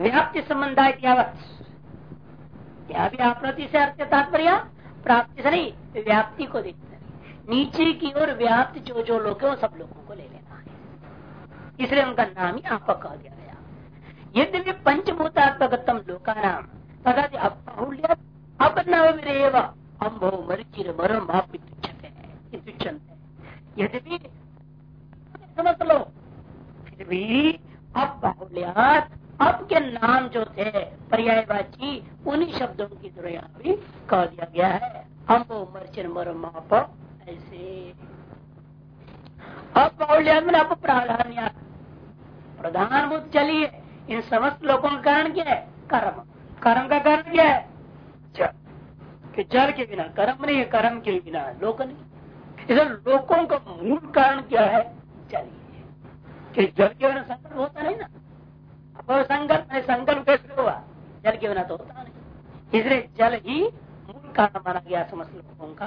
व्याप्ति संबंध भी आप्रति से अर्थ तात्पर्य? प्राप्ति से नहीं, व्याप्ति को देखते नीचे की ओर व्याप्त जो जो लोग है सब लोगों को ले लेना है। इसलिए उनका नाम ही आपका कह दिया गया यद्यपि पंचभूतात्मकतम लोका नाम तथा अबाहुल्य अपनवरेव अम्भो मरिचिर मरम आप यद्यपि समझ लो फिर भी अब बाहुल्यात अब के नाम जो थे पर्यायवाची, उन्हीं शब्दों की तरह यहाँ भी कह दिया गया है। हम वो मर्चन मर माप, ऐसे। अब बाहुल्यात में अब प्राधान्य प्रधानभूत चलिए, इन समस्त लोगों का कारण क्या है? कर्म। कर्म का कारण क्या है? जल कि जल के बिना, कर्म नहीं है, कर्म के बिना, लोक नहीं। इधर लोगों का मूल कारण क्या है? चलिए कि जल के बिना संकट होता नहीं ना। अब संकल्प संकल्प कैसे हुआ। जल के बिना तो होता नहीं। इसलिए जल ही मूल कारण माना गया समस्त लोगों का।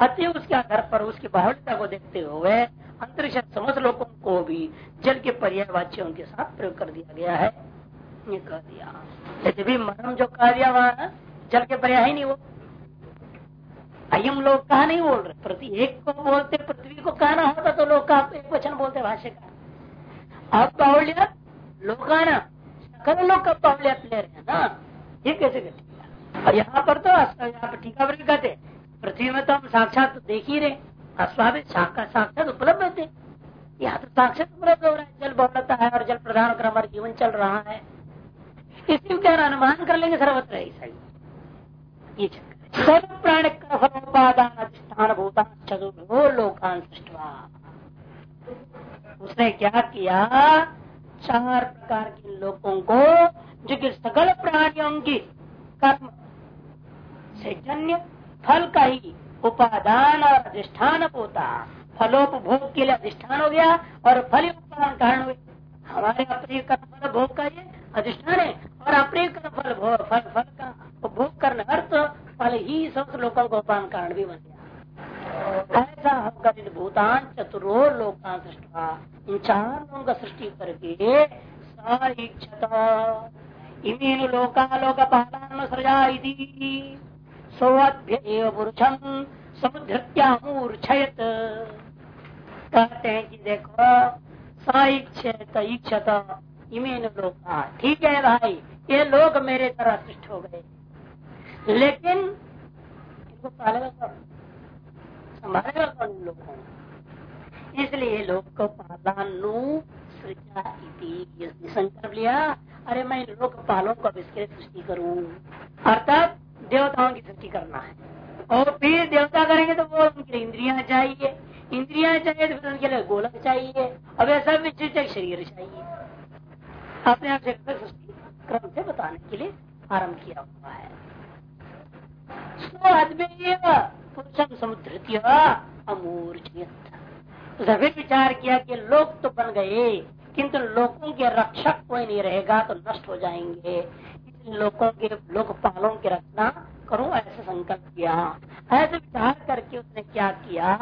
अति उसके आधार पर उसकी बाहुल्यता को देखते हुए अंतरिक्ष समस्त लोगों को भी जल के पर्याय वाच्यों के साथ प्रयोग कर दिया गया है। ये कह दिया। यदि भी मरम जो कह दिया वहाँ जल के पर्याय ही नहीं वो। अयम लोग कहा नहीं बोल रहे। प्रति एक को बोलते, पृथ्वी को कहना होता तो लोग का एक वचन बोलते भाष्य का अब लोकाना सकल लोग का बाहुल्य ले रहे हैं। ना ये कैसे कहते और यहाँ पर तो यहाँ पर टीका पर कहते पृथ्वी में तो हम साक्षात तो देख ही रहे अस्वाभित साक्षात उपलब्ध होते यहाँ तो साक्षात उपलब्ध हो रहा है। जल बहुलता है और जल प्रधान कर हमारा जीवन चल रहा है। इसी क्या अनुमान कर लेंगे सर्वत्र ऐसा ही। ये सर्व प्राण फलोपादान अधिष्ठान भूतान चतुर्भो लोकान सृष्टवा उसने क्या किया? चार प्रकार के लोगों को, जो कि सकल प्राणियों की कर्म, चैतन्य, फल का ही उपादान और अधिष्ठान होता। फलोपभोग के लिए अधिष्ठान हो गया और फल उपादान कारण हुए। हमारे अपने कर्म फल भोग का ये अधिष्ठान है और अपने कर्म फल फल फल का उपभोग करने अर्थ फल ही सब लोगों को उपान कारण भी बन गया। ऐसा हम कर भूतान चतुरो लोकान सृष्टा इन चार लोगों का सृष्टि करके इमीन लोका लोक पालन सृजा सौभ्य पुरुषम समुद्रत्यामूर्छयत कहते हैं कि देखो, सईक्षत ईक्षत इमीन लोका। ठीक है भाई, ये लोग मेरे तरह सृष्ट हो गए। लेकिन, इनको कौन कौन इन लोगों इसलिए लोग को पालानु संकल्प लिया। अरे मैं लोग पालों को इसके सृष्टि करूँ? अर्थात देवताओं की सृष्टि करना है। और फिर देवता करेंगे तो वो उनके लिए इंद्रिया चाहिए। इंद्रिया चाहिए तो फिर उनके लिए गोलक चाहिए। अब ऐसा भी शरीर चाहिए। अपने आप से सृष्टि क्रम से बताने के लिए आरंभ किया हुआ है। पुरुषम समुद्र फिर विचार किया कि लोग तो बन गए, किंतु लोगों के रक्षक कोई नहीं रहेगा तो नष्ट हो जाएँगे। लोगों के, लोकपालों की रचना करो ऐसे संकल्प किया। ऐसे विचार करके उसने क्या किया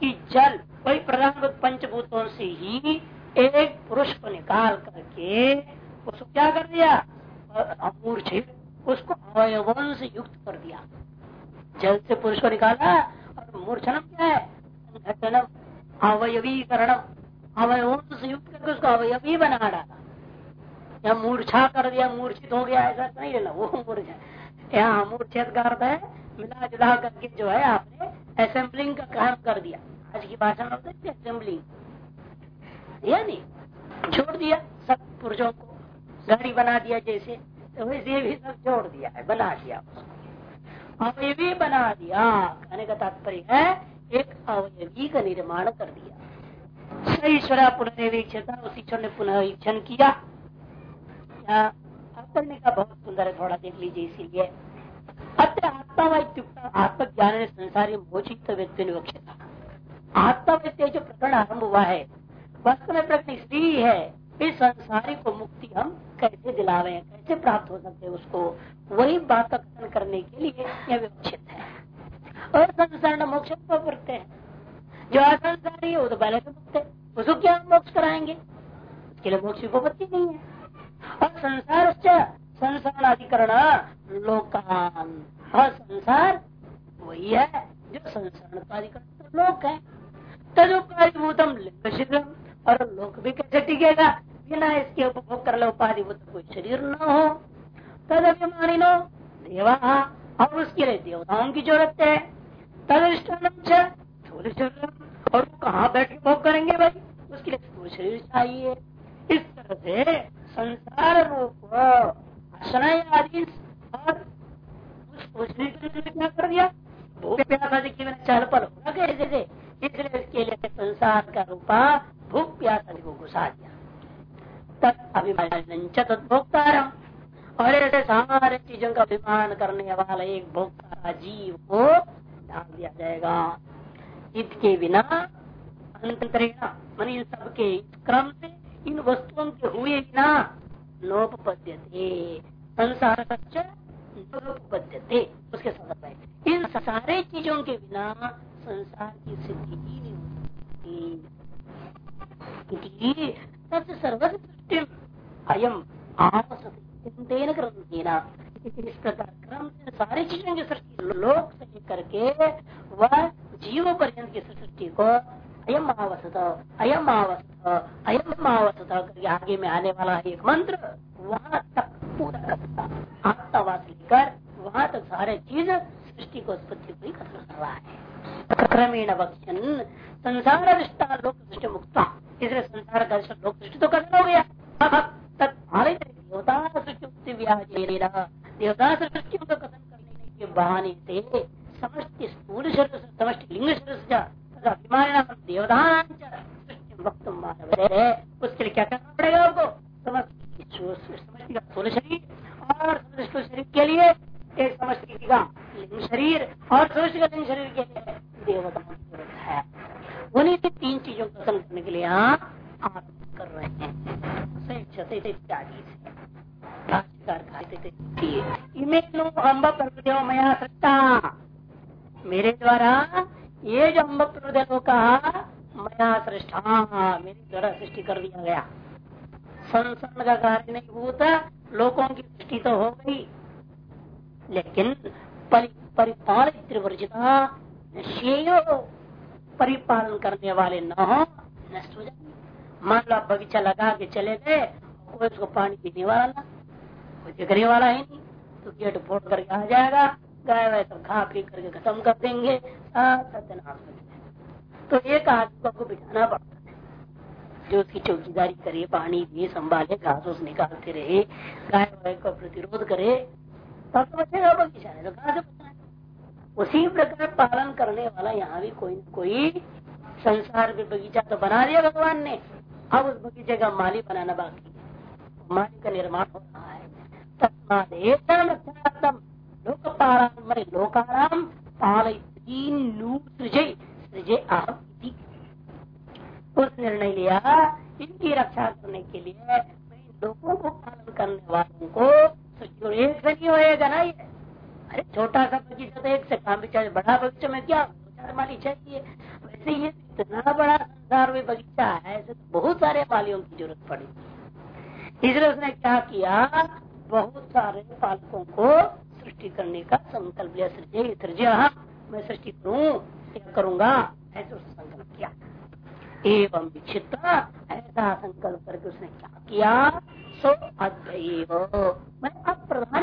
कि जल कोई प्रधान पंचभूतों से ही एक पुरुष को निकाल करके उसको क्या कर दिया? अमूर्छित उसको अवयवों से युक्त कर दिया। जल से पुरुष को निकाला और मूर्छनम क्या है। संघटनम, अवयवीकरणम। अवयवों से युक्त करके उसको अवयवी बना डाला या मूर्छा कर दिया, मूर्छित हो गया, ऐसा नहीं लेना वो मूर्छा यहाँ मूर्छित का अर्थ है? मिला जुला करके जो है आपने असेंबलिंग का काम कर दिया। आज की भाषा में होता है असेंबलिंग या नहीं, छोड़ दिया सब पुरुषों को। गाड़ी बना दिया जैसे तो वैसे भी सब जोड़ दिया है, बना दिया अवयवी बना दिया। कहने का तात्पर्य है, एक अवयवी का निर्माण कर दिया। ईश्वर पुनर्वीक्षता, उस ईश्वर ने पुनः ईक्षण किया पढ़ने का बहुत सुंदर है, थोड़ा देख लीजिए इसीलिए। अत्र आत्मा आत्मज्ञान संसारी मोचित व्यक्ति निवक्षता। आत्मा व्यक्ति जो प्रकरण आरंभ हुआ है, वास्तव में प्रश्न इसलिए है, इस संसारी को मुक्ति हम कैसे दिला रहे कैसे प्राप्त हो सकते हैं उसको? वही बात का कथन करने के लिए यह विवक्षित है। और संसार न मोक्ष करते हैं। जो असंसारी है, वो तो पहले से मुक्त है। उसको क्या मोक्ष कराएँगे? उसके लिए मोक्ष उपपत्ति नहीं है। और संसार संसार अधिकरण, लोकान। और संसार वही है, जो संसार का अधिकरण तो लोक है। तदुपाधिभूतम लिंग और लोक भी कैसे टिकेगा? बिना इसके उपभोग कर लो उपाधिभूत कोई शरीर न हो। तद अभिमानी नो देवा और उसके लिए देवताओं की ज़रूरत है। तद स्थूल शरीर और कहाँ बैठ के भोग करेंगे भाई? उसके लिए स्थूल शरीर चाहिए। इस तरह से संसार रूप आदि और क्या कर दिया? भूख प्यासा के चहल पल होगा कैसे इसलिए इसके लिए संसार का रूपा भूख प्यास को घुसा दिया। तब अभिमान तत्भोक्ता और ऐसे सारे चीज़ों का अभिमान करने वाला एक भोक्ता जीव को डाल दिया जाएगा। इसके बिना अंतरेण, मन इन सबके क्रम से, इन वस्तुओं के हुए बिना नोपद्य संसार नोपद्यते उसके संदर्भ में, इन सारे चीज़ों के बिना संसार की सिद्धि ही नहीं होती। सर्वस्व सृष्टि अयम आवश्यक ग्रंथेना इस प्रकार क्रम से सारी चीज़ों की सृष्टि लोक से लेकर के वह जीव पर्यंत की सृष्टि को अयम अवसत अयम अवसत अयम अवसत करके आगे में आने वाला एक मंत्र। वहाँ तक पूरा करता। आत्मवास लेकर वहाँ तक सारे चीज़ सृष्टि को उत्पत्ति खत्म कर रहा है। क्रमेण वक्षन संसार दृष्टा लोक दृष्टि मुक्ता इसलिए संसार दर्शन लोग दृष्टि तो कथन हो गया। तक देवता सृष्टि देवता सृष्टियों को कथन करने के बहाने से समष्टि स्थूल शरीर समष्टि लिंग शरीर अभिमान देवदान वक्त उसके लिए क्या करना पड़ेगा आपको समष्टि का स्थूल शरीर और समष्टि शरीर के लिए एक समष्टि का लिंग शरीर और समष्टि का लिंग शरीर के लिए देवता की ज़रूरत है उन्हीं से तीन चीज़ों को खत्म करने के लिए आप आरंभ कर रहे हैं इत्यादि इमे अम्ब प्रकृतियों मया सत्ता मेरे द्वारा ये जो अम्ब प्रकृति को कहा मया सृष्टा मेरे द्वारा सृष्टि कर दिया गया संसर्ग का कार्य नहीं होता लोगों की सृष्टि तो हो गई। लेकिन परिपाल त्रिवर्जिता परिपालन करने वाले न हो, नष्ट हो जाए मान लो बगीचा लगा के चले गए, कोई उसको पानी पीने वाला कोई देखने वाला ही नहीं तो गेट फोड़ करके आ जाएगा, गाय वाय सब खा पी करके खत्म कर देंगे तो एक आदमी को बिठाना पड़ता जो उसकी चौकीदारी करे, पानी दिए, संभाले, घास उस निकालते रहे, गाय का प्रतिरोध करे। तब तो बचेगा बगीचा नहीं तो कहा से बचना उसी प्रकार पालन करने वाला यहाँ भी कोई कोई संसार में बगीचा तो बना दिया भगवान ने। अब उस बगीचे का माली बनाना बाकी है। माली का निर्माण हो रहा है। तस्मादेतम लोकपाराम लोकाराम पाल सृजय सृजय अहम। उस निर्णय लिया इनकी रक्षा करने के लिए लोगों को पालन करने वालों को एक से नहीं होएगा ना ये अरे छोटा सा बगीचा तो एक से काम भी बड़ा बगीचा में क्या चार माली चाहिए? वैसे ये इतना बड़ा संसार में बगीचा है, ऐसे तो बहुत सारे मालियों की ज़रूरत पड़ी। इसलिए उसने क्या किया? बहुत सारे पालकों को सृष्टि करने का संकल्प लिया। सृजय सृजय मैं सृष्टि करूँ करूँगा? ऐसे एवं विक्षित ऐसा संकल्प करके उसने क्या किया? सो अद्वैव। मैं अप्रधान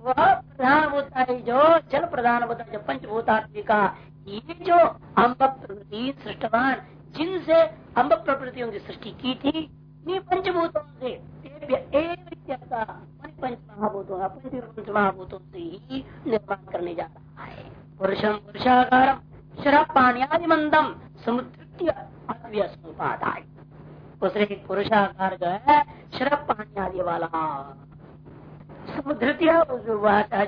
वह प्रधान होता है जो जल प्रधान होता है, जो पंचभूतात्मिका। ये जो अम्ब प्रकृति सृष्टवान, जिनसे अम्ब प्रकृतियों की सृष्टि की थी पंचभूतों से पंच महाभूतों पंच महाभूतों से ही निर्माण करने जा रहा है। पुरुषम पुरुषाकार शराब पानी मंदम समुद्र अव्यसोपादाय उसने पुरुषाकार जो है शराब पानी आदि वाला समुद्र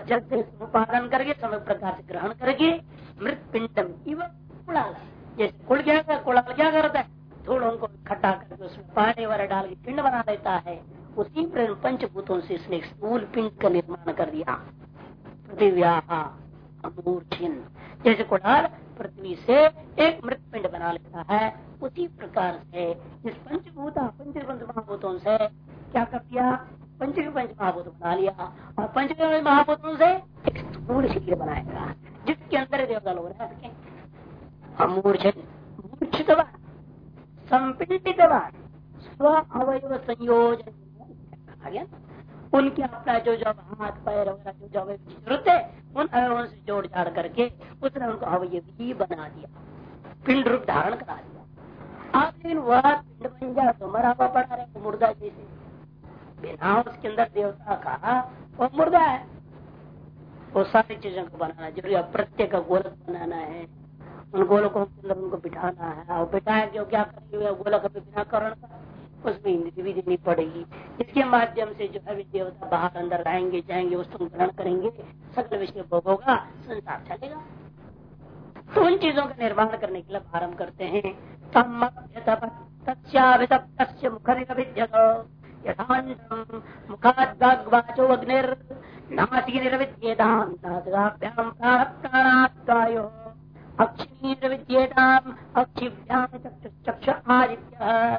जल से उत्पादन करके समय प्रकार से ग्रहण करके मृत पिंडम कुड़ाल जैसे कुड़ गया कुड़ाल क्या करता है? धूलों को इकट्ठा करके उसमें पानी वाला डाल के पिंड बना देता है। उसी पंचभूतों से इसने स्थूल पिंड का निर्माण कर दिया। पृथ्व्या अमूर्थिन जैसे कुड़ाल पृथ्वी से एक मृत पिंड बना लेता है, उसी प्रकार से इस पंचभूत पंच महाभूतों से क्या कर दिया? पंच पंच महाभूत बना लिया। और पंच महाभूतों से एक स्थूल शरीर बनाएगा, जिसके अंदर देवता लोग रह सके अमूर्छित मूर्छितवान, संपीड़ितवान, स्व अवयव संयोजन। उनके अपना जो जब हाथ पैर वगैरह जो जो अवयव ज़रूरत है, उन अवयवों से जोड़ जाड़ करके उसने उनको अवयव ही बना दिया, पिंड रूप धारण करा दिया। अब लेकिन वह पिंड बन जाए तो मरा हुआ पड़ा रहे मुर्दा जैसे। बिना उसके अंदर देवता का वो मुर्दा है। वो सारी चीज़ों को बनाना ज़रूरी प्रत्येक का गोलक बनाना है, उन गोलकों के अंदर उनको बिठाना है। और बिठाया क्यों क्या करेंगे? गोलक अभी बिना करण का। उसमें इंद्री भी देनी पड़ेगी। इसके माध्यम से जो है देवता बाहर अंदर आएँगे, जाएँगे उसको ग्रहण करेंगे, सकल विषय भोग होगा, संसार चलेगा। तो उन चीज़ों का निर्माण करने के लिए आरंभ करते हैं। मुखाद्वाचो अग्निर्नासिनिर्विद्येताम् नासिकाभ्याम् प्राणाद्वायो अक्षिनिर्विद्येताम् अक्षिभ्याम् चक्षुश्चक्ष आदित्यः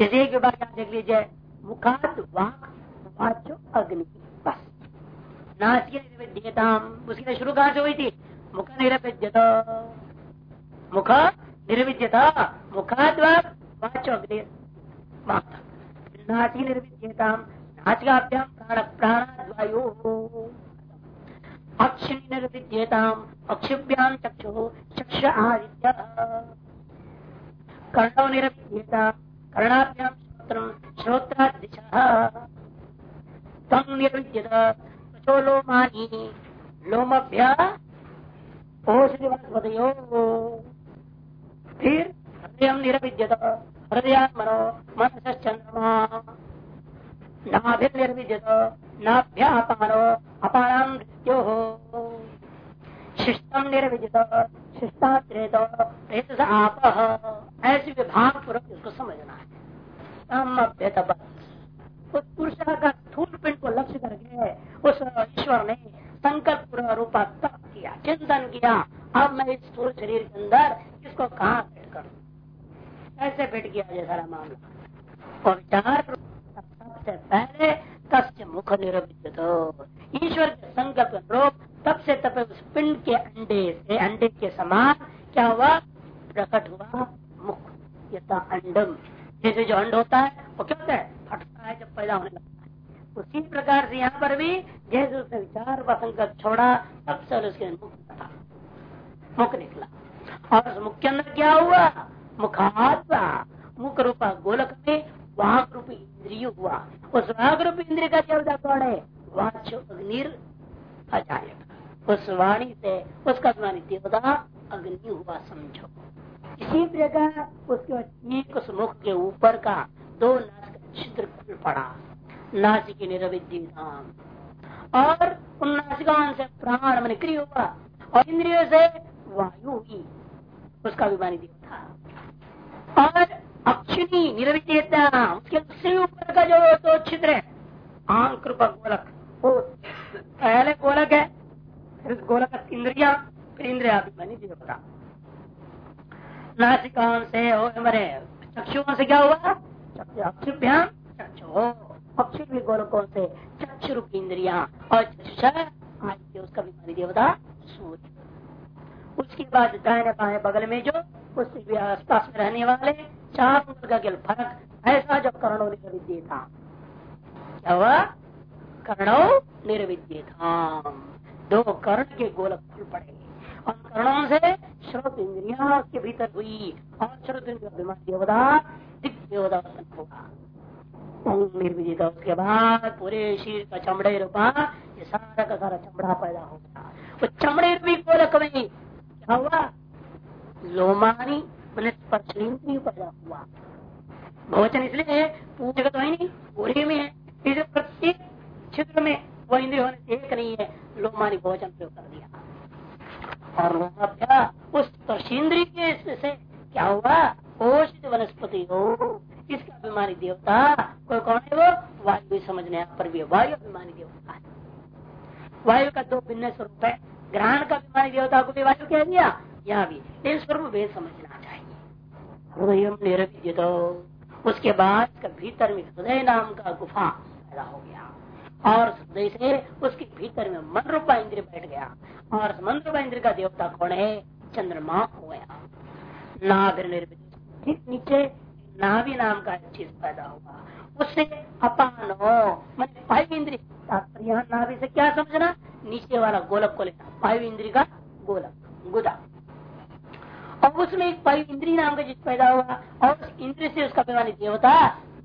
जैसे एक विभाग आप देख लीजिए, मुखात, वाक वाचो अग्नि, बस। नाच के निर्विद्यता उसकी शुरू कहाँ से हुई थी? मुख निरविद्यता मुख निर्विद्यता। मुखाद वाचो अग्नि नासी निर्विद्यता नासिकाभ्याम प्राण प्राणवायु अक्षिणी निर्विद्यता अक्षिभ्याम चक्षु चक्ष आदित्य कर्णव निर्विद्यता कर्णाभ्याम श्रोत्र श्रोत्रादिश तम निर्विद्यत त्वचो लोमानी। लोमभ्य ओषधि वनस्पतयो फिर हृदय निरविद्यत, हृदयात्मनो मनसश्चंद्रमा नाभिर्निर्विद्यत नाभ्यापानो अपानाम मृत्यो शिष्टम निर्विदित शिष्टात्रेत आप ऐसे विभाग पूर्वक इसको समझना है। उस पुरुष का स्थूल पिंड को लक्ष्य करके उस ईश्वर ने संकल्प रूपा तप किया, चिंतन किया। अब मैं इस स्थूल शरीर के अंदर इसको कहाँ फिट करूँ? ऐसे फिट किया जाए सारा मामला? और विचार सबसे पहले तस्य मुख निरभित ईश्वर के संकल्प रूप तब से तब उस पिंड के अंडे से, अंडे के समान क्या हुआ? प्रकट हुआ मुख, यथा अंडम। जैसे जो अंड होता है, वो क्या होता है? फटता है जब पैदा होने लगता है। उसी प्रकार से यहाँ पर भी जैसे उसने विचार व संकल्प छोड़ा, तब से उसके मुख था मुख निकला। और उस मुख के अंदर क्या हुआ? मुखात्मा। मुख रूपा गोलक में वाक रूपी इंद्रिय हुआ उस वाक रूपी इंद्रिय का क्या कौन है वाच अग्निर अजायक उस वाणी से उसका वाणी देवता अग्नि हुआ समझो इसी प्रकार उसके एक उस मुख के ऊपर का दो नाच का छिद्र खुल पड़ा नासिक निरविद्य और उन नासिकाओं से प्राण मन क्रिय हुआ और इंद्रियों से वायु हुई उसका अभिमानी देवता और अक्षिणी निरविद्यता उसके उससे ऊपर का जो तो छिद्र है, आँख गोलक, वो पहले गोलक है, फिर गोलक इंद्रिया, फिर इंद्रिया अभिमानी देवता नासिकाओं से हो, हमारे चक्षुओं से क्या हुआ? अक्षुभ्याम चक्षु अक्षु भी गोलकों से चक्षु रूप इंद्रिया, और चक्षुष आदित्य उसका भी देवता सूर्य। उसके बाद दाहिने बाएँ बगल में जो उसके आसपास में रहने वाले चार का केवल फ़र्क ऐसा जो कर्णो निर्विद्य था क्या हुआ कर्णो निर्विद्य था दो कर्ण के गोलक खुल पड़े। और कर्णों से श्रोत इंद्रिया के भीतर हुई। और श्रोत इंद्रिया देवता दिख देवता होगा। निर्विदित। उसके बाद पूरे शरीर का चमड़े रूपा, ये सारा का सारा चमड़ा पैदा होगा वो चमड़े रूपी गोलक में क्या हुआ? लोमानी मैंने स्पर्श इंद्रिय पैदा हुआ। भोजन इसलिए पूजा तो है नहीं, पूरी में है। इसे प्रत्येक क्षेत्र में वो इंद्रिय होने से एक नहीं है लोमानी भोजन प्रयोग कर दिया। और क्या, उस स्पर्शेंद्रिय के से क्या हुआ? पोषित वनस्पति हो। इसका अभिमानी देवता, कोई कौन है वो? वायु समझने पर भी वायु अभिमानी देवता है। वायु का दो भिन्न स्वरूप है। ग्रहण का अभिमानी देवता को भी वायु कह दिया, यहाँ भी। लेकिन स्वरूप वे समझना। हृदय निरभित उसके बाद इसका भीतर में हृदय नाम का गुफा पैदा हो गया। और हृदय से उसके भीतर में मन रूपा इंद्र बैठ गया। और मन रूपा इंद्र का देवता कौन है? चंद्रमा हो गया। नाभिर निर्मित ठीक नीचे नाभि नाम का चीज़ पैदा हुआ। उससे अपान हो। मैंने वायु इंद्री यहाँ नाभि से क्या समझना? नीचे वाला गोलक को लेना वायु इंद्री का गोलक, गुदा। और उसमें एक इंद्री नाम का चीज़ पैदा हुआ, और उस इंद्र से उसका पैमानी देवता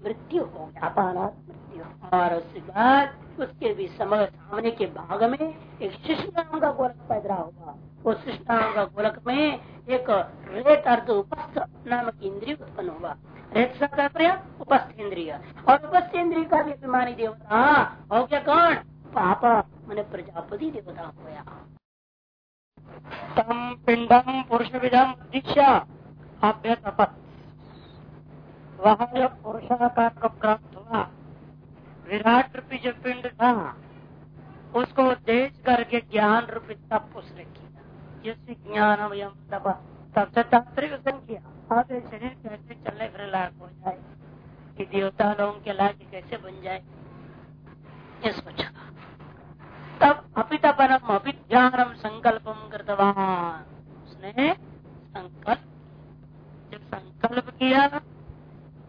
मृत्यु हो गया अपान मृत्यु और उसके बाद उसके भी समय सामने के भाग में एक शिष्य नाम का गोलक पैदा हुआ। उस शिष्य नाम का गोलक में एक रेत अर्थ उपस्थ नामक इंद्रिय उत्पन्न हुआ। रेत उपस्थ इंद्रिय। और उपस्थ इंद्रिय का भी अभिमानी देवता, और क्या कौन? पापा, मैंने प्रजापति देवता हो गया। तम पिंडम पुरुष विधम दीक्षा अभ्यतपत वह जब पुरुषाकार को प्राप्त हुआ विराट रूपी जो पिंड था, उसको देश करके ज्ञान रूपी तप उसने किया। जिससे ज्ञान तब तब से तांत्रिक संख्या। आधे शरीर कैसे चलने फिर लायक हो जाए? कि देवता लोगों के लायक कैसे बन जाए? ये सोचा तब अपित परम अभिज्ञानम संकल्पम कृतवान। उसने संकल्प, जब संकल्प किया,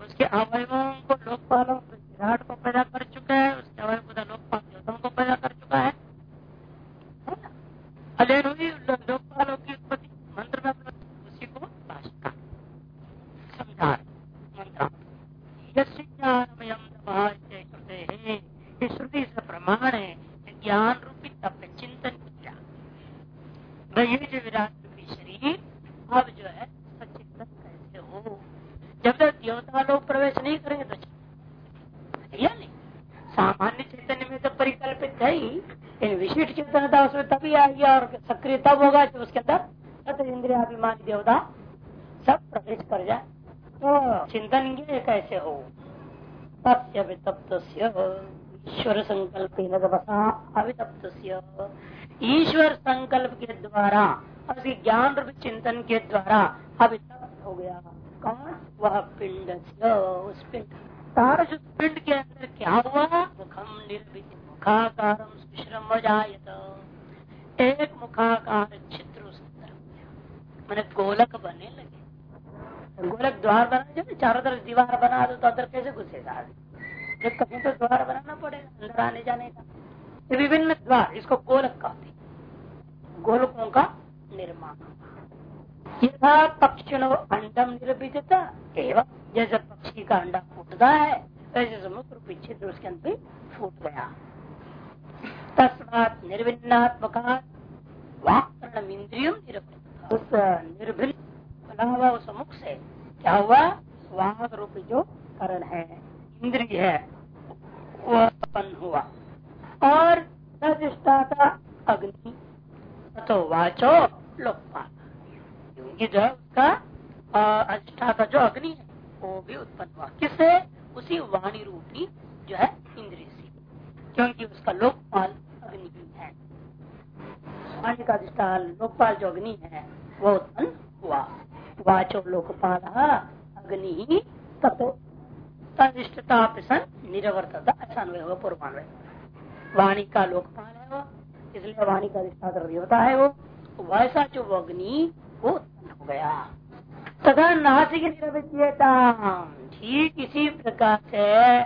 उसके अवयवों को लोकपालों विराट को पैदा कर चुका है, उसके अवयव खुदा लोकपाल देवताओं को पैदा कर चुका है अलेन हुई लोकपालों की उत्पत्ति मंत्र में उसी को भाषा समझा मंत्र श्रुति से प्रमाण है ज्ञान रूपी तप चिंतन किया ये जो विराट रूपी शरीर अब जो है सचिंतन कैसे हो जब तक देवता लोग प्रवेश नहीं करेंगे तो या नहीं सामान्य चैतन्य में तो परिकल्पित है ही लेकिन विशिष्ट चेतनता उसमें तभी आएगी और सक्रिय तब होगा जब उसके अंदर सत्य इंद्रियाभिमानी देवता सब प्रवेश कर जाए तो चिंतन कैसे हो? ईश्वर संकल्प अवितप्त ईश्वर संकल्प के द्वारा उसके ज्ञान रूप चिंतन के द्वारा अवितप्त हो गया। कौन? वह पिंड उस पिंड। तारस पिंड के अंदर क्या हुआ? मुखम निर्मित मुखाकार एक मुखाकार छिद्र उसके मैंने गोलक बने लगे। गोलक द्वार बना जब चारों तरफ़ दीवार बना दो तो अंदर कैसे घुसेगा जब कहीं तो द्वार बनाना पड़ेगा अंदर आने जाने का। विभिन्न द्वार, इसको गोलक कहते गोलकों का निर्माण। यथा पक्षिणो अंडम निर्भित एवं जैसे पक्षी का अंडा फूटता है वैसे समुद्र तो उसके अंदर फूट गया। तस्मात निर्भिन्नात्मक वाक्रण इंद्रियम उस निर्भिन्न बना हुआ उस मुख से। क्या हुआ? वाक रूपी जो करण है, इंद्रिय है वह उत्पन्न हुआ। और तदिष्टाता अग्नि तो वाचो लोकपाल। क्योंकि जो उसका अधिष्ठाता जो अग्नि है, वो भी उत्पन्न हुआ। किससे उसी वाणी रूपी जो है इंद्रिय से। क्योंकि उसका लोकपाल अग्नि ही है। वाणी का अधिष्ठान, लोकपाल जो अग्नि है, वो उत्पन्न हुआ। वाचो लोकपाल, अग्नि तनिष्ठता प्रसन्न, निरवर्तता ऐसा अन्वय होगा पूर्वान्वय। वाणी का लोकपाल है वो, इसलिए वाणी का अधिष्ठान देवता है वो, वैसा जो अग्नि, वो उत्पन्न हो गया। तथा नासिक निरविद्यता, ठीक इसी प्रकार से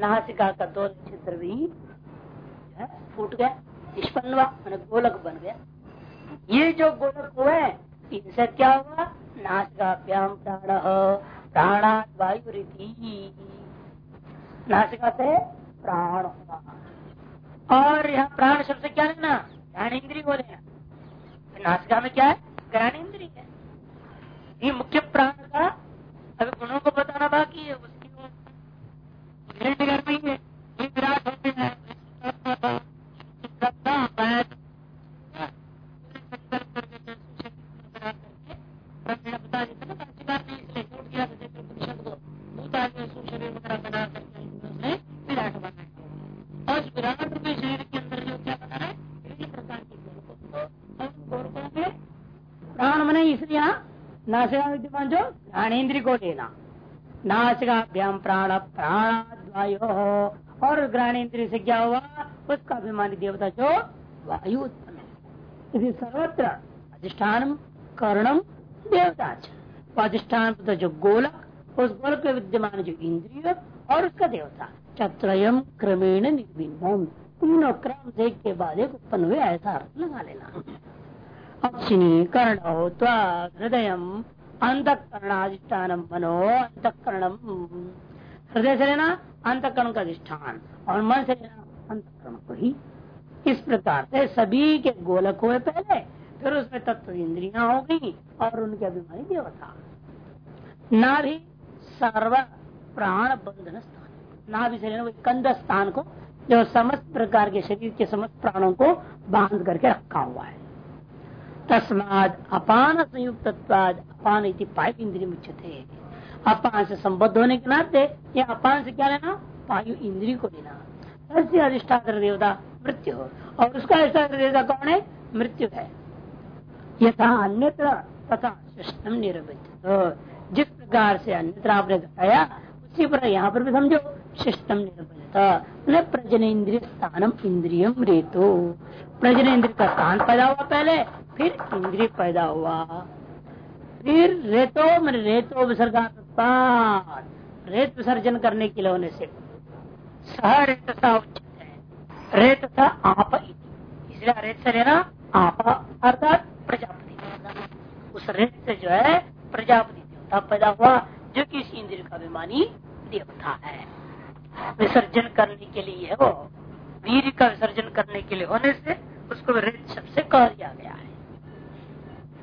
नासिका का दो छिद्र भी फूट गया, निष्पन्न हुआ, मैंने गोलक बन गया। ये जो गोलक हुए, इनसे क्या हुआ? नासिकाभ्याम प्राण वायु रीति से प्राण और यहाँ प्राण शब्द क्या लेना ज्ञान इंद्री बोले नासिका में क्या है? ज्ञान इंद्री है। ये मुख्य प्राण का अभी गुणों को बताना बाकी है, उसकी गर्मी है विराट होते हैं। नासिकाभ्याम प्राण प्राणाद्वायो और ज्ञानेन्द्रिय से क्या हुआ उसका अभिमानी देवता जो वायु उत्पन्न है सर्वत्र अधिष्ठान कर्णम देवता अधिष्ठान जो गोलक उस गोलक के विद्यमान जो इंद्रिय और उसका देवता। चत्रयम क्रमेण निर्भिन्न तीनों क्रम से के बाद एक उत्पन्न हुए ऐसा अर्थ लगा लेना। अक्षिणी कर्ण हृदय अंतकरणाधिष्ठान मनो अंतकरणम हृदय से लेना अंतकरण का अधिष्ठान और मन से लेना अंतकरण को ही। इस प्रकार से सभी के गोलक हुए पहले, फिर उसमें तत्व इंद्रिया हो गई और उनके अभिमानी देवता। ना भी सर्व प्राण बंधन स्थान। ना भी से कंध स्थान को, जो समस्त प्रकार के शरीर के समस्त प्राणों को बाँध करके रखा हुआ है। तस्माद अपान संयुक्त अपान पाइप इंद्रिय मुख्य अपान से संबद्ध होने के नाते या अपान से क्या लेना? पायु इंद्रिय को लेना। तस्य अधिष्ठात्र देवता मृत्यु और उसका अधिष्ठात्र देवता कौन है? मृत्यु है। यथा अन्यत्र तथा सिस्टम निरमित तो जिस प्रकार से अन्यत्र आपने बताया, उसी पर यहाँ पर भी समझो सिस्टम निरमित प्रजन इंद्रिय स्थानम इंद्रियम रेतो। प्रजन इंद्रिय का स्थान पैदा हुआ पहले फिर इंद्रिय पैदा हुआ। फिर रेतो मैंने रेतो विसर्गा रेत विसर्जन करने के लिए होने से सह रेत उचित है। रेत था आप इसलिए रेत से लेना आप अर्थात प्रजापति। उस रेत से जो है प्रजापति देवता पैदा हुआ, जो कि इस इंद्र का अभिमानी देवता है। विसर्जन करने के लिए है वो वीर का विसर्जन करने के लिए होने से उसको रेत सबसे कह दिया गया है।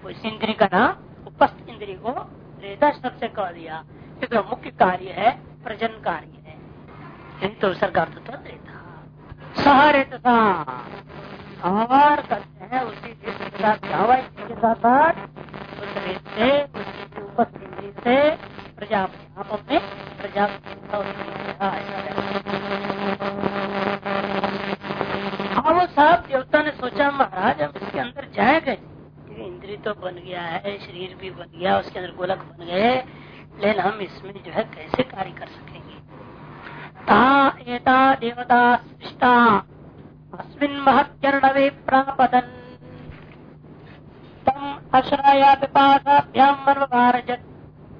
उस इंद्री का नाम उपस्थ इंद्री को रेता शब्द से कह दिया क्योंकि तो मुख्य कार्य है प्रजन कार्य है। तो सरकार तो रेता सह रेतता और करते हैं, उसी के साथ के साथ उस रेत से उपस्थ इंद्री से प्रजापति आप अपने प्रजापति हाँ। वो सब देवता ने सोचा, महाराज हम इसके अंदर जाएगा इंद्री तो बन गया है, शरीर भी बन गया, उसके अंदर गोलक बन गए लेकिन हम इसमें जो है कैसे कार्य कर सकेंगे? ता देवता सृष्टा, अस्मिन महत्यर्णवे प्रापदन। तम अश्रया पिपासाभ्याम मनोभारजत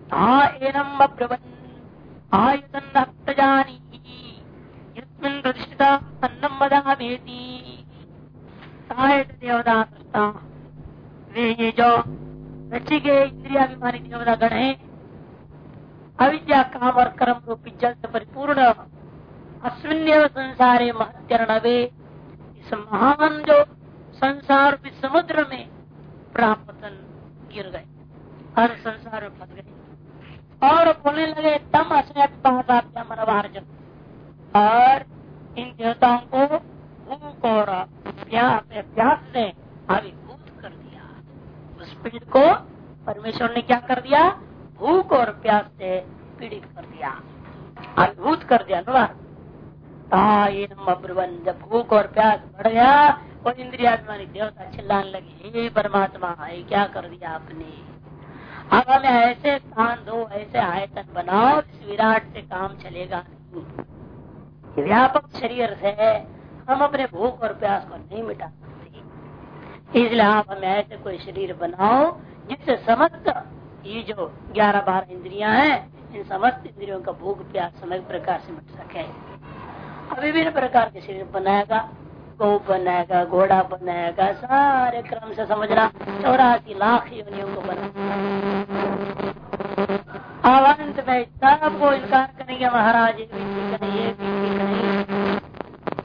ता एनम अब्रवन। आयुधन प्रजानी। यस्मिन प्रतिष्ठिता अन्नम वदामेति। देवता सृष्टा। वे ये जो रची के इंद्रियाभिमानी देवता गण है अविद्या, काम और कर्म रूपी जल से परिपूर्ण अश्विन्य संसारे महत्यर्णवे, इस महान जो संसार समुद्र में प्रापतन गिर गए। हर संसार में फंस गए और बोलने लगे तम अश्वत्या मनवार्जन और इन देवताओं को भूख और अभ्यास से अभी उस पीड़ को परमेश्वर ने क्या कर दिया भूख और प्यास से पीड़ित कर दिया अद्भुत कर दिया अब्रवन जब भूख और प्यास बढ़ और इंद्रियात्मानी देवता चिल्लाने लगे, हे परमात्मा है क्या कर दिया आपने? अब हमें ऐसे स्थान दो, ऐसे आयतन बनाओ, इस विराट से काम चलेगा नहीं। व्यापक शरीर से हम अपने भूख और प्यास को नहीं मिटा सकते। इसलिए आप हमें ऐसे कोई शरीर बनाओ, जिससे समस्त ये जो ग्यारह बारह इंद्रियाँ हैं, इन समस्त इंद्रियों का भूख प्यास, समय प्रकार से मिट सके। विभिन्न प्रकार के शरीर बनाएगा। गौ बनाएगा, घोड़ा बनाएगा, सारे क्रम से समझना, चौरासी लाख योनियों को बना अंत में सबको इनकार करेंगे, महाराज, ये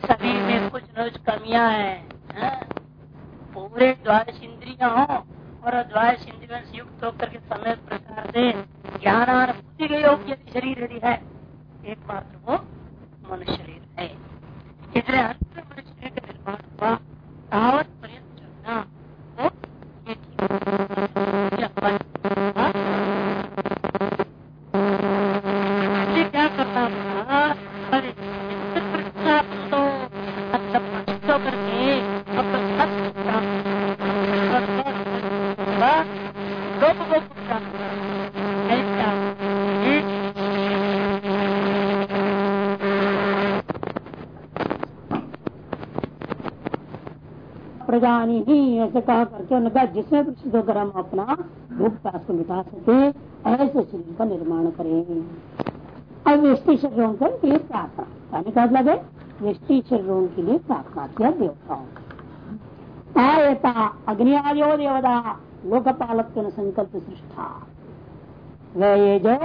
सभी में कुछ न कुछ कमियाँ हैं, है? पूरे द्वादश इंद्रिया हो द्वाय सिंधुवंश युक्त होकर के समय प्रकार से ज्ञान और बुद्धि के योग्य शरीर है, एकमात्र वो मनुष्य शरीर है। इसलिए अंत मनुष्य शरीर का निर्माण हुआ तावत पर्यंत चलना वो क्या करना था तो करके प्रजानी ही ऐसे कहा करके उन्होंने कहा जिसमें प्रसिद्ध होकर हम अपना भूख प्यास को मिटा सके, ऐसे शरीर का निर्माण करें। अब व्यष्टि शरीरों के लिए प्रार्थना। यानी क्या शरीरों के लिए प्रार्थना किया देवताओं आयता अग्नि आयो देवता, लोकपालक संकल्प सृष्टा। वह ये जो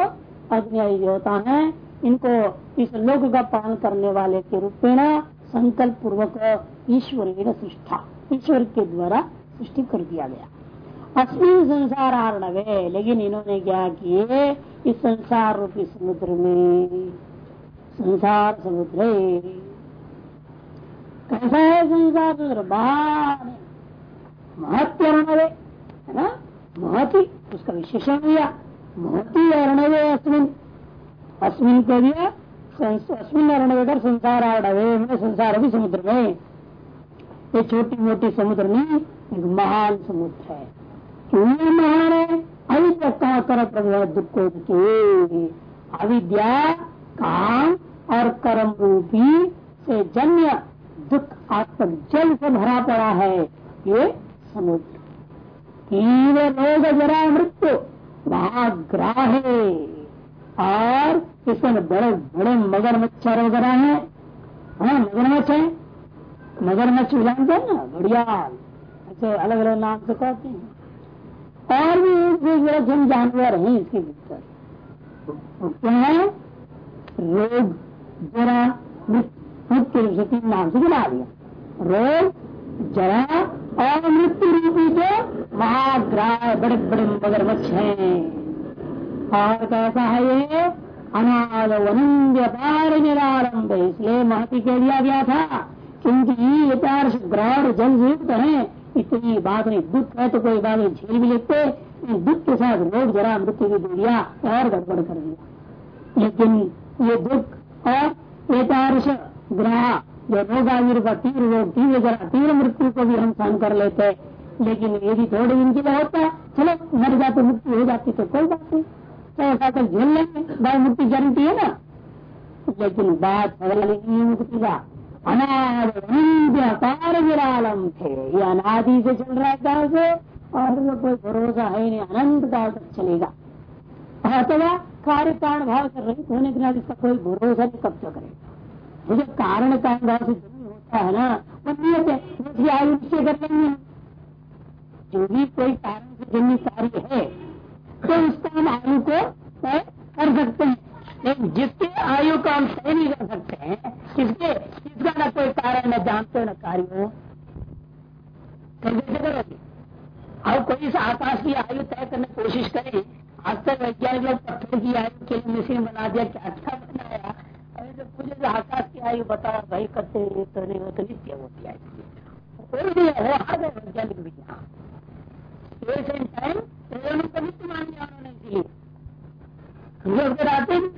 अग्नि देवता है, इनको इस लोक का पालन करने वाले के रूप में संकल्प पूर्वक ईश्वर सृष्टा। ईश्वर के द्वारा सृष्टि कर दिया गया अस्मिन संसार आर्णवे लेकिन इन्होंने क्या किए इस संसार रूपी समुद्र में संसार समुद्र कैसा है संसार समुद्र बाहर महत्व अर्णवे है ना महती उसका विशेषण दिया महती अर्णवे अस्मिन अस्मिन को दिया अस्मिन अर्णवे संसार अर्णवे संसार भी समुद्र में ये छोटी मोटी समुद्र नहीं एक महान समुद्र है। क्यों महान है? अविद्या कर दुख को। अविद्या काम और कर्म रूपी से जन्य दुख आत्मक जल से भरा पड़ा है ये समुद्र। तीव्र रोग जरा मृत्यु महाग्राह है। और इसमें बड़े बड़े मगरमच्छर वगैरह है। हाँ मगरमच्छ है। मगरमच्छ जानते हैं ना, घड़ियाल। ऐसे अलग अलग नाम से कहते हैं। और भी एक विलक्षण जानवर हैं इसके भीतर। क्या है रोग, जरा मृत्यु से तीन नाम से बना दिया रोग, जरा और मृत्यु रूपी जो महाग्राह बड़े बड़े मगरमच्छ हैं। और कैसा है ये? अनाद वनंद्य पार निरारंभ। इसलिए महती कह दिया गया था। क्योंकि ये पार्श ग्रहण जल युक्त है इतनी बात नहीं दुख है तो कोई बात नहीं झेल भी लेते दुख के साथ रोग जरा मृत्यु की दूरिया और गड़बड़ कर दिया लेकिन ये दुख और एतार्श ग्रह जो रोग आयुर्गा तीव्र रोग तीव्र जरा तीव्र मृत्यु को भी हम सहन कर लेते लेकिन यदि थोड़े दिन के लिए होता चलो, मर जाते मृत्यु हो जाती तो कोई बात नहीं। तो ऐसा कर झेल लेंगे भाई मुक्ति गारंटी है ना। लेकिन बात मुक्ति का अनाद विरालम थे। ये अनादि से चल रहा है काल से और कोई भरोसा है नहीं, अनंत काल तक चलेगा। अथवा कार्य कारण भाव से रहित होने के बाद इसका कोई भरोसा नहीं, कब तक करेगा मुझे कारण कारण भाव से जन्म होता है ना, वो नियत है आयु निश्चय कर लेंगे जो भी कोई कारण से जन्मी कार्य है तो उसका हम आयु को तय कर सकते हैं लेकिन जिसके आयु को हम तय नहीं कर सकते हैं किसके किसका न कोई कारण न जानते हो न कार्य हो कैसे करोगे अब कोई इस आकाश की आयु तय करने की कोशिश करे आज तक वैज्ञानिक लोग पत्थर की आयु के लिए मशीन बना दिया क्या अच्छा बनाया अरे जब पूछे तो आकाश की आयु बताओ भाई करते तो नहीं वो तो नित्य होती है कोई भी हो आ गए वैज्ञानिक विज्ञान सेम टाइम तो नित्य मान लिया उन्होंने इसलिए मुझे उसके आते नहीं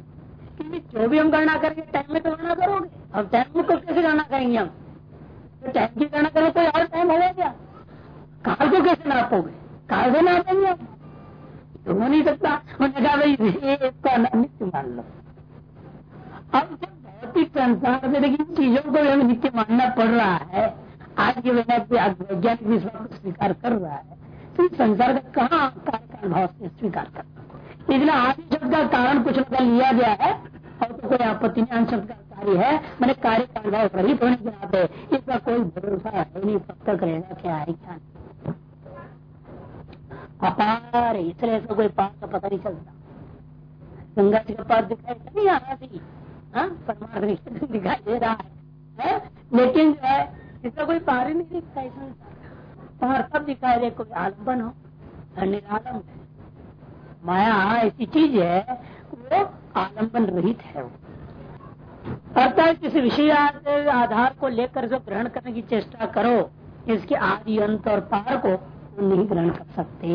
क्योंकि जो भी हम गणना करेंगे टाइम में तो गणना करोगे अब टाइम में कैसे गणना करेंगे हम तो टाइम की गणना करें कोई और टाइम होगा क्या काल को कैसे नापोगे काल से नापेंगे हम तो हो नहीं सकता उन्होंने कहा भाई इसका नित्य मान लो अब जब भौतिक संसार से लेकिन चीज़ों को हमें नित्य मानना पड़ रहा है। आज के वैज्ञानिक भी स्वीकार कर रहा है। तो संसार का कहाँ कार्य भाव से स्वीकार करना इसलिए आदि शब्द का कारण कुछ लोग लिया गया है, और तो कोई आपत्ति नहीं शब्द का कार्य है। मैंने कार्य का अनुभव रहित होने के नाते इसका कोई भरोसा है नहीं कब तक रहेगा क्या है, क्या अपार इसलिए इसका कोई पार का पता नहीं चलता। गंगा जी का पार दिखाई नहीं आ रहा थी हाँ? दिखाई दे रहा है, है? लेकिन जो है इसका कोई पार ही नहीं दिखता इसमें पार सब दिखाई दे कोई आलंबन हो निरालम है माया ऐसी चीज़ है वो आलंबन रहित है अर्थात किसी विषय आधार को लेकर जो ग्रहण करने की चेष्टा करो इसके आदि अंत और पार को नहीं ग्रहण कर सकते